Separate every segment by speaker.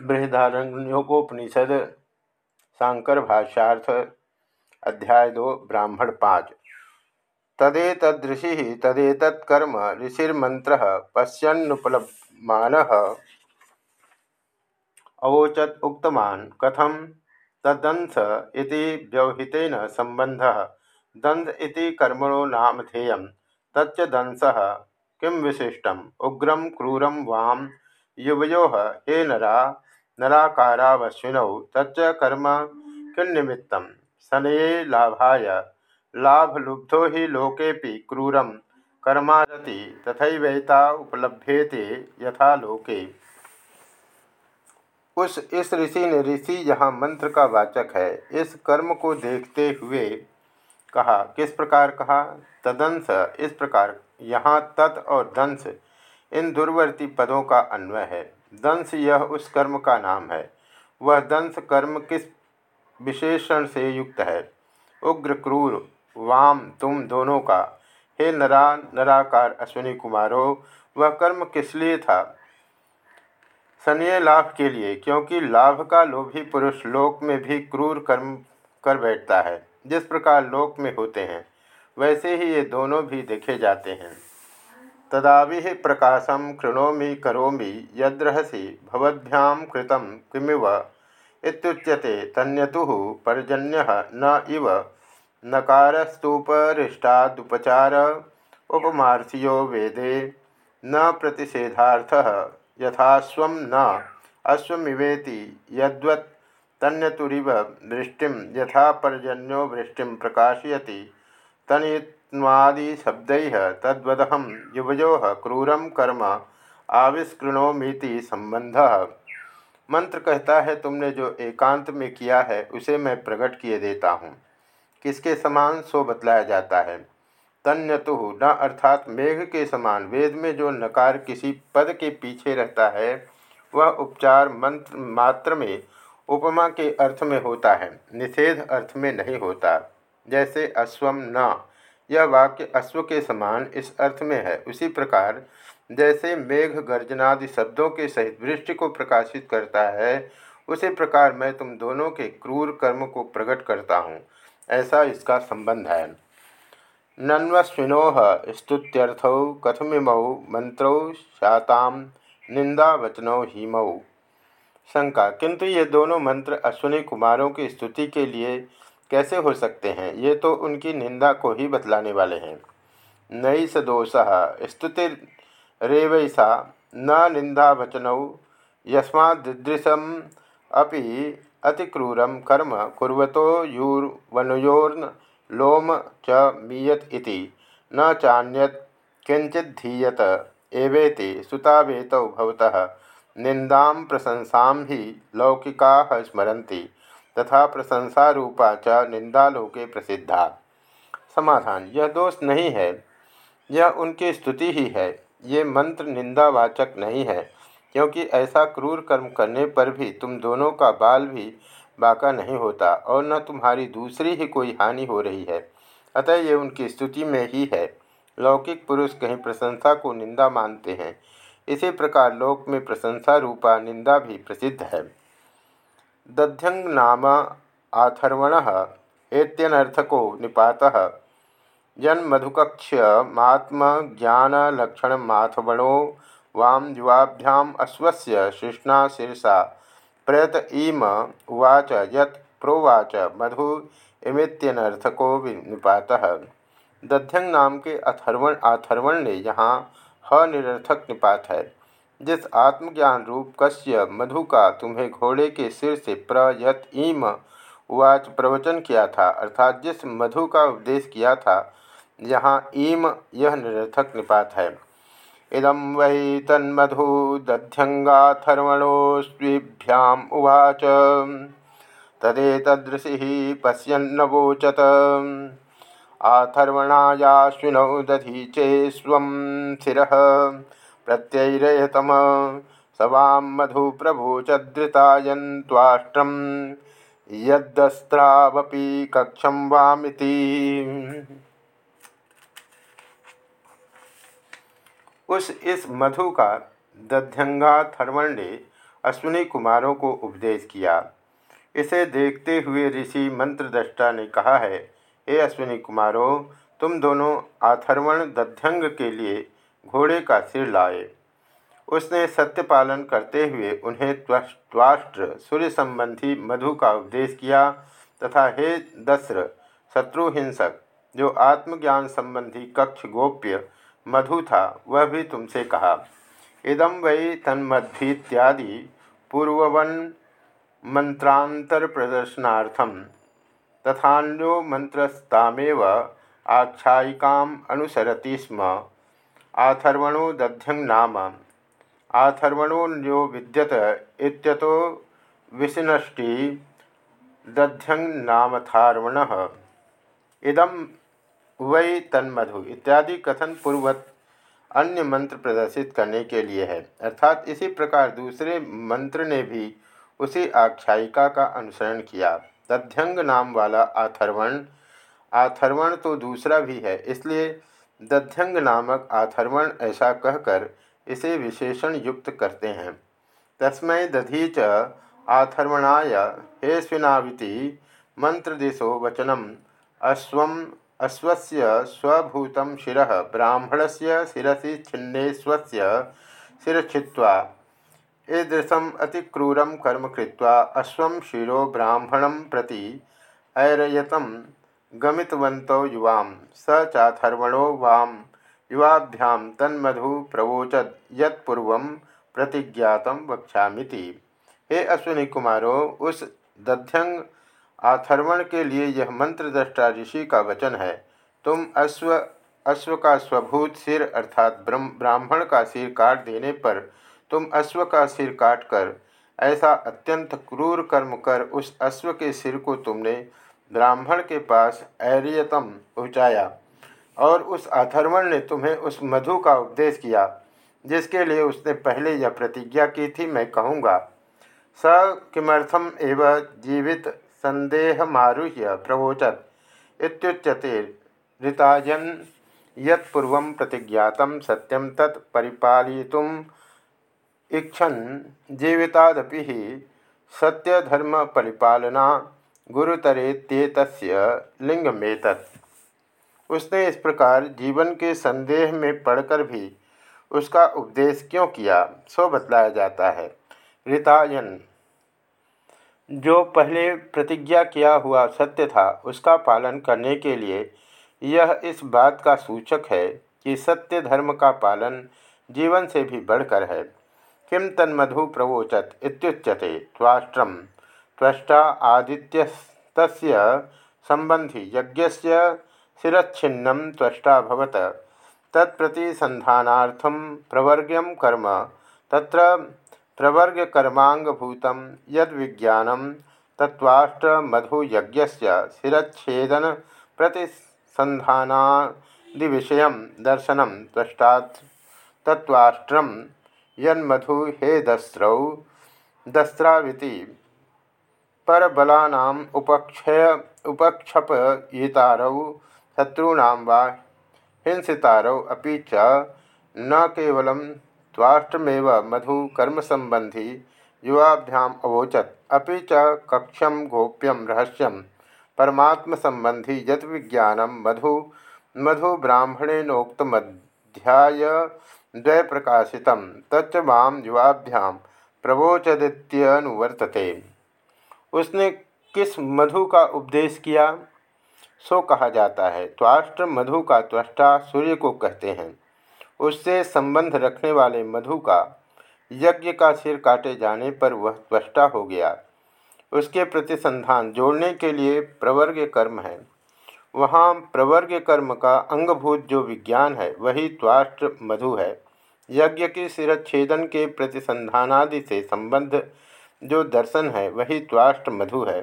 Speaker 1: बृहदारण्योपनिषद शांकर भाष्यार्थ अध्याय दो, ब्राह्मण पाँच तदेतदृषि तदेतत्कर्म ऋषिर्मंत्र पश्यन्नुपलभमान अवोचत उक्तवान् कथम तदंस इति व्यवहितेन संबंध दंस इति कर्मणो नामधेय तच्च दंस किं विशिष्ट उग्रम क्रूरम वाम युवयो हे नरा नराकारावश्विनौ तच्च कर्म किन्निमित्त। शनये लाभाय। लाभलुब्धो हि लोकेपि क्रूरम कर्मारति तथैवैता उपलभ्येते यथा लोके। उस, इस ऋषि ने ऋषि यहाँ मंत्र का वाचक है। इस कर्म को देखते हुए कहा, किस प्रकार कहा? तदंश, इस प्रकार। यहाँ तत् और दंश, इन दुर्वर्ती पदों का अन्वय है। दंश यह उस कर्म का नाम है। वह दंश कर्म किस विशेषण से युक्त है? उग्र, क्रूर, वाम, तुम दोनों का। हे नरा, नराकार, अश्विनी कुमारो, वह कर्म किस लिए था? सनिय लाभ के लिए, क्योंकि लाभ का लोभी पुरुष लोक में भी क्रूर कर्म कर बैठता है। जिस प्रकार लोक में होते हैं, वैसे ही ये दोनों भी देखे जाते हैं। तदावि प्रकाशम कृणोमी, करोमि, यद्रहसी भवद्भ्याम कृतम किमिव इत्युच्यते तन्यतु पर्जन्य न इव। नकारस्तुपरिष्टादुपचार उपमार्थियो वेदे न प्रतिषेधार्थ यथास्व न अश्वमिवेति यद्वत् तन्यतुरीव वृष्टि यथा पर्जन्यो प्रकाशयति तनित्वादिशब्द तद्वदहम युवजो क्रूरम कर्म आविष्कृणोमीति संबंध मंत्र कहता है, तुमने जो एकांत में किया है, उसे मैं प्रकट किए देता हूँ। किसके समान सो बतलाया जाता है? तन्यतु न, अर्थात मेघ के समान। वेद में जो नकार किसी पद के पीछे रहता है, वह उपचार मंत्र, मात्र में, उपमा के अर्थ में होता है। निषेध अर्थ में नहीं होता। जैसे अश्वम न। यह वाक्य अश्व के समान इस अर्थ में है। उसी प्रकार, जैसे मेघ गर्जनादि शब्दों के सहित वृष्टि को प्रकाशित करता है, उसी प्रकार मैं तुम दोनों के क्रूर कर्म को प्रकट करता हूँ। ऐसा इसका संबंध है। नन्वस्विनो स्तुत्यर्थ कथमिमौ मंत्रौ शाताम निंदावचनौ हिमौ। शंका, किंतु ये दोनों मंत्र अश्विनी कुमारों की स्तुति के लिए कैसे हो सकते हैं? ये तो उनकी निंदा को ही बतलाने वाले हैं। नई स दोष स्तुतिरेवैसा न निंदा निंदावचनौ यस्मादृशम अपि अतिक्रूरम कर्म कुर्वतो यूर्वनुयोर्न लोम च मीयत इति। न चान्यत किंचिधीयत एवेति सुतावेतौ भवतः। निंदा प्रशंसा ही लौकिका स्मरती तथा प्रशंसा रूपा च निंदालोके प्रसिद्धा। समाधान, यह दोष नहीं है, यह उनकी स्तुति ही है। ये मंत्र निंदावाचक नहीं है, क्योंकि ऐसा क्रूर कर्म करने पर भी तुम दोनों का बाल भी बाका नहीं होता और न तुम्हारी दूसरी ही कोई हानि हो रही है। अतः ये उनकी स्तुति में ही है। लौकिक पुरुष कहीं प्रशंसा को निंदा मानते हैं। इसी प्रकार लोक में प्रशंसा रूपा निंदा भी प्रसिद्ध है। दध्यंग नाम आथर्वण एत्यनर्थको निपात। जन्मधुकक्ष्यमात्मज्ञानलक्षणमाथवणो वाम युवाभ्याम अश्वस्य शिष्णा शीर्षा प्रयत इम उवाच यत् प्रोवाच मधु इमित्यनर्थको निपात। दध्यंग नाम के अथर्वण आथर्वण ने यहाँ ह निरर्थक निपात है। जिस आत्मज्ञान रूप कश्य मधु का तुम्हें घोड़े के सिर से प्रयत ईम उवाच प्रवचन किया था, अर्थात जिस मधु का उपदेश किया था, यहाँ ईम यह निरर्थक निपात है। इदम वही तन्मधु दध्यंगाथर्वणोस्भ्याम उवाच। तदेतदृशि पश्यन्नवोचत। आथर्वणायाश्विनौ दधीचे स्व शिर प्रत्यरतम सवां मधु प्रभुचधृतायन्त्वाष्ट्रं यद्दस्त्रावपि कक्षम वामिति। उस इस मधु का दध्यंगा थर्वण ने अश्विनी कुमारों को उपदेश किया। इसे देखते हुए ऋषि मंत्रदृष्टा ने कहा है, हे अश्विनी कुमारों, तुम दोनों आथर्वण दध्यंग के लिए घोड़े का सिर लाए। उसने सत्य पालन करते हुए उन्हें त्वाष्ट्र सूर्य संबंधी मधु का उपदेश किया तथा हे दस्र शत्रुहिंसक जो आत्मज्ञान संबंधी कक्ष गोप्य मधु था, वह भी तुमसे कहा इदम वै तन्मध्वीत्यादि पूर्ववन मंत्रांतर प्रदर्शनार्थम तथान्यो मंत्रस्तामेव आख्यायिकाम अनुसरति स्म। आथर्वणो दध्यंग नाम। आथर्वणोन्यो विद्यत इत्यतो विशिनष्टि दध्यंग नामथार्वण इदम वै तन्मधु इत्यादि कथन पूर्वत अन्य मंत्र प्रदर्शित करने के लिए है। अर्थात इसी प्रकार दूसरे मंत्र ने भी उसी आख्यायिका का अनुसरण किया। तथ्यंग नाम वाला आथर्वण आथर्वण तो दूसरा भी है, इसलिए दध्यंग नामक आथर्वण ऐसा कहकर इसे विशेषण युक्त करते हैं। तस्मै दधी च आथर्वणाय हेस्विनाविति मंत्रदिशो वचनम अश्व अश्वस्य स्वभूतं शिरः, ब्राह्मणस्य शिरसि छिन्ने स्वस्य शिरछित्वा ईदृशम् अतिक्रूरं कर्म कृत्वा, अश्व शिरो ब्राह्मणं प्रति ऐरयतं गमितवन्तौ युवां स चाथर्वणो वां युवाभ्यां तन्मधु प्रवोचद यत्पूर्वं प्रतिज्ञातं वक्ष्यामिति। हे अश्विनी कुमारों, उस दध्यंग आथर्वण के लिए यह मंत्र दृष्टा ऋषि का वचन है। तुम अश्व अश्व का स्वभूत सिर अर्थात ब्राह्मण का सिर काट देने पर तुम अश्व का सिर काटकर ऐसा अत्यंत क्रूर कर्म कर उस अश्व के सिर को तुमने ब्राह्मण के पास ऐरियतम पहुँचाया, और उस अथर्वण ने तुम्हें उस मधु का उपदेश किया, जिसके लिए उसने पहले यह प्रतिज्ञा की थी, मैं कहूँगा। स किमर्थम एवं जीवित संदेहमारुह्य प्रवोचत इत्युच्यते ऋताजन यत्पूर्व प्रतिज्ञात सत्यम तत्परिपालयितुम इच्छन जीवितादपि सत्यधर्म परिपालना गुरुतरेत्येत लिंगमेत उसने इस प्रकार जीवन के संदेह में पढ़कर भी उसका उपदेश क्यों किया, सो बतलाया जाता है। ऋतायन, जो पहले प्रतिज्ञा किया हुआ सत्य था, उसका पालन करने के लिए यह इस बात का सूचक है कि सत्य धर्म का पालन जीवन से भी बढ़कर है। किम तन्मधु प्रवोचत इत्युच्यते त्वाष्ट्रम। त्वष्टा आदित्य संबंधी यज्ञ शिरच्छिन्नम त्वष्टा भवत। तत्प्रतिसंधानार्थम प्रवर्ग्यम कर्म। तत्र प्रवर्गकर्मांगभूत यद विज्ञान तत्वाष्ट्र मधुयज्ञ शिरच्छेदन प्रतिसंधानादिविषय दर्शन त्वष्टा तत्वाष्ट्रम यन्मधु हे दस्रौ दस्राविति परबलानाम उपक्षय उपक्षपयितारौ शत्रूणां वा अपि च न केवलं त्वाष्टमेव मधु कर्म संबंधी युवाभ्याम अवोचत। अभी च कक्षम गोप्यम रहस्यम परमात्म संबंधी यत विज्ञानम मधु मधु ब्राह्मणेनोक्तमध्याय द्वय प्रकाशित तच्च वाम युवाभ्याम प्रवोचदित्यनुवर्तते। उसने किस मधु का उपदेश किया? सो कहा जाता है त्वाष्ट्र मधु का त्वष्टा सूर्य को कहते हैं। उससे संबंध रखने वाले मधु का यज्ञ का सिर काटे जाने पर वह त्वष्टा हो गया। उसके प्रतिसंधान जोड़ने के लिए प्रवर्ग कर्म है। वहाँ प्रवर्ग कर्म का अंगभूत जो विज्ञान है, वही त्वाष्ट्र मधु है। यज्ञ की सिरच्छेदन के प्रतिसंधानादि से संबंध जो दर्शन है, वही त्वाष्ट मधु है।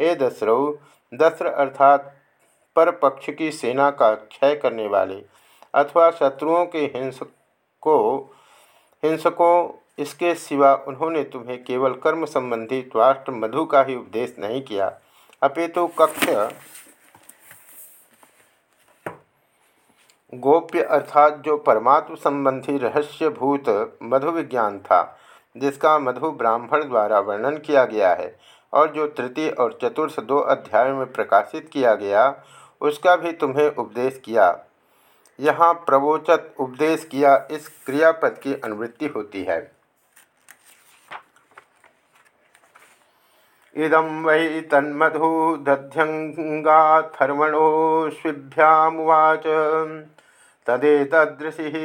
Speaker 1: हे दसरो दस्र अर्थात पर पक्ष की सेना का क्षय करने वाले अथवा शत्रुओं के हिंसको, हिंसकों, इसके सिवा उन्होंने तुम्हें केवल कर्म संबंधी त्वाष्ट मधु का ही उपदेश नहीं किया। अपितु कक्ष गोप्य अर्थात जो परमात्म संबंधी रहस्यभूत मधु विज्ञान था जिसका मधु ब्राह्मण द्वारा वर्णन किया गया है और जो तृतीय और चतुर्थ दो अध्यायों में प्रकाशित किया गया, उसका भी तुम्हें उपदेश किया। यहाँ प्रवोचत उपदेश किया इस क्रियापद की अनुवृत्ति होती है। इदम वै तन्मधु दध्यङ्गाथर्वणोऽश्विभ्यामुवाच तदेतदृशिः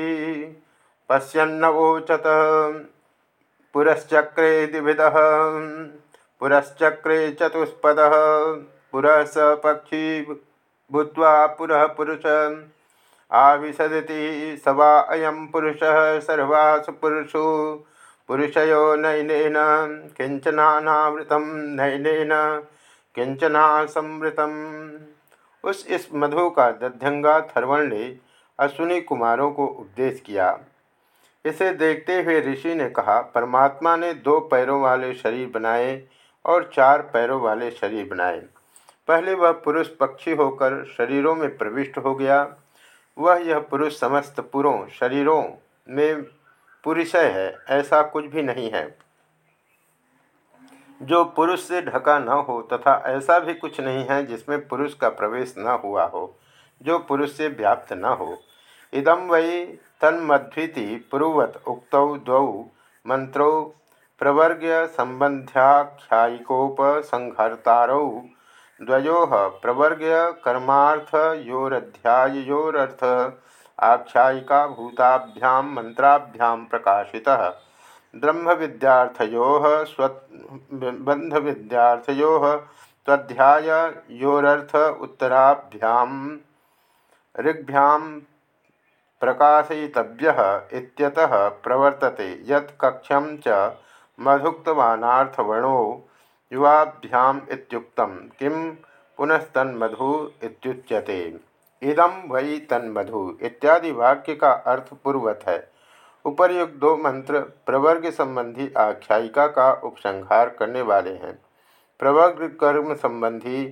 Speaker 1: पश्यन्नवोचत। पुरश्चक्रे द्विविधः। पुरश्चक्रे चतुष्पदः। पुरः पक्षी भूत्वा पुरः पुरुष। आविशदति स वा अयं पुरुषः सर्वासु पुरुषो। पुरुषयो नयनेन किंचनावृतम नयनेन किंचना संवृतम उस इस मधु का दध्यंगा थर्वण ने अश्विनी कुमारों को उपदेश किया। इसे देखते हुए ऋषि ने कहा, परमात्मा ने दो पैरों वाले शरीर बनाए और चार पैरों वाले शरीर बनाए। पहले वह पुरुष पक्षी होकर शरीरों में प्रविष्ट हो गया। वह यह पुरुष समस्त पुरों शरीरों में पुरुषय है, ऐसा कुछ भी नहीं है। जो पुरुष से ढका न हो तथा ऐसा भी कुछ नहीं है जिसमें पुरुष का प्रवेश न हुआ हो, जो पुरुष से व्याप्त न हो। इदम वै तन्मध्विति पूर्वत उक्त द्वौ मंत्रो प्रवर्ग्य संबंध्याख्यायिकोपसंहर्तारौ द्वयो प्रवर्ग्य कर्मार्थयोरध्यायोरर्थ आख्यायिका भूताभ्यां मंत्राभ्यां प्रकाशितः। ब्रह्म विद्यार्थयो स्वबंध विद्यार्थयो तध्यायोरर्थ उत्तराभ्यां ऋग्भ्यां प्रकाशयितव्यः प्रवर्तते कक्षं च मधुक्तवानार्थवर्णो युवाभ्याम् किं पुनस्तन्मधु इत्युच्यते। इदम वही तन्मधु इत्यादि वाक्य का अर्थ पूर्वत है उपर्युक्त दो मंत्र प्रवर्ग संबंधी आख्यायिका का उपसंहार करने वाले हैं। प्रवर्ग कर्म संबंधी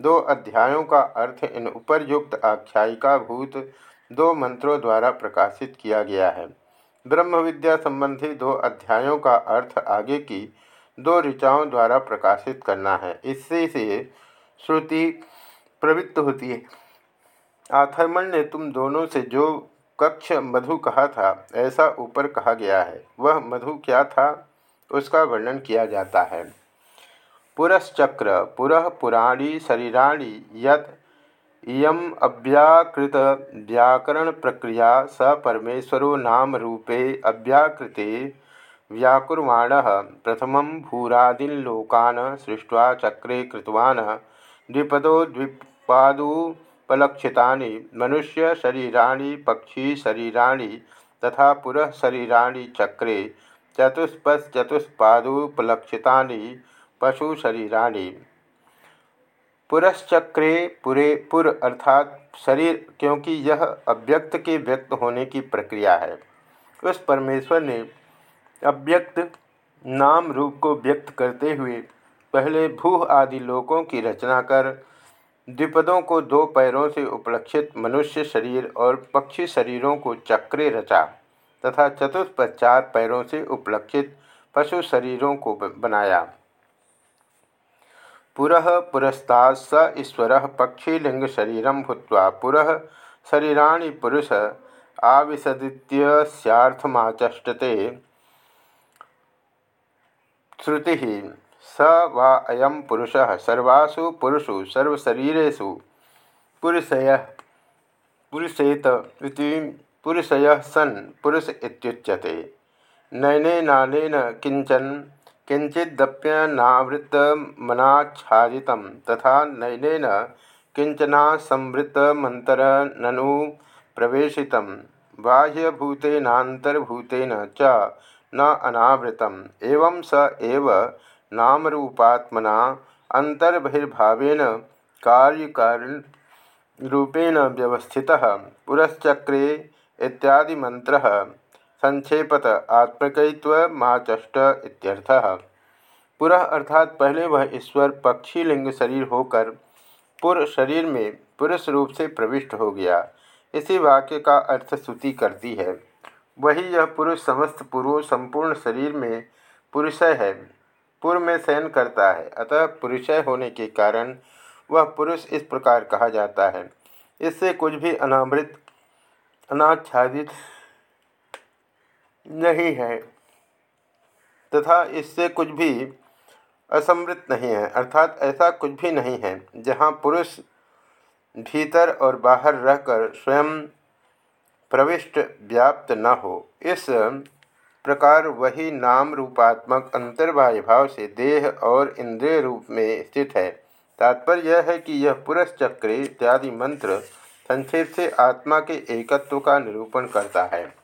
Speaker 1: दो अध्यायों का अर्थ इन उपर्युक्त आख्यायिका भूत दो मंत्रों द्वारा प्रकाशित किया गया है। ब्रह्म विद्या संबंधी दो अध्यायों का अर्थ आगे की दो ऋचाओं द्वारा प्रकाशित करना है। इससे से श्रुति प्रवृत्त होती है। आथर्मण ने तुम दोनों से जो कक्ष मधु कहा था, ऐसा ऊपर कहा गया है। वह मधु क्या था, उसका वर्णन किया जाता है। पुरश्चक्र, पुरः पुराणी शरीराणी यत इयम अव्याकृत व्याकरण प्रक्रिया स परमेश्वरो नाम रूपे अव्याकृते व्याकुर्वाण। प्रथम भूरादीन लोकान सृष्ट्वा चक्रे कृतवान्। द्विपदो द्विपादु उपलक्षिता मनुष्य शरीराणी, पक्षी शरीराणी तथा पुरः शरीराणी चक्रे चतुष्पश्चतुष्पादुपलक्षिता पशु शरीराणी। पुरश्चक्रे पुरे पुर अर्थात शरीर, क्योंकि यह अव्यक्त के व्यक्त होने की प्रक्रिया है। उस परमेश्वर ने अव्यक्त नाम रूप को व्यक्त करते हुए पहले भूह आदि लोकों की रचना कर, द्विपदों को दो पैरों से उपलक्षित मनुष्य शरीर और पक्षी शरीरों को चक्रे रचा तथा चतुष्पद चार पैरों से उपलक्षित पशु शरीरों को बनाया। पुरः पुरस्ता स ईश्वर पक्षीलिंग शरीर भूत पुरः शरीराणि पुरुष आविशदित्यर्थमाचष्टते श्रुति स वा अयम पुरुष सर्वासु पुरुषु सर्वशरीरेषु पुरुषय पुरुषेत पुरुषय सन पुरुष इत्युच्यते। नयनेनानेन किंचन किंचिदप्यनावृतमनाच्छादित तथा नयनेन किंचना संवृतमंतरननु प्रवेशित। बाह्यभूतेनातर्भूतेन च न अनावृतम। एवं स एव नामरूपात्मना अंतर्बहिर्भावेन कार्यकारूपेण व्यवस्थित। पुरश्चक्रे इत्यादि संक्षेपत आत्मकत्वमाचष्ट इत्यर्थः। पुरः अर्थात पहले वह ईश्वर पक्षी लिंग शरीर होकर पुर शरीर में पुरुष रूप से प्रविष्ट हो गया। इसी वाक्य का अर्थ स्तुति करती है। वही यह पुरुष समस्त पूर्व संपूर्ण शरीर में पुरुषय है। पूर्व में शयन करता है। अतः पुरुषय होने के कारण वह पुरुष इस प्रकार कहा जाता है। इससे कुछ भी अनामृत अनाच्छादित नहीं है, तथा इससे कुछ भी असमृत नहीं है, अर्थात ऐसा कुछ भी नहीं है, जहाँ पुरुष भीतर और बाहर रहकर स्वयं प्रविष्ट, व्याप्त न हो। इस प्रकार वही नाम रूपात्मक अंतर्बाह्य भाव से देह और इंद्रिय रूप में स्थित है। तात्पर्य यह है कि यह पुरुष चक्र इत्यादि मंत्र संक्षेप से आत्मा के एकत्व का निरूपण करता है।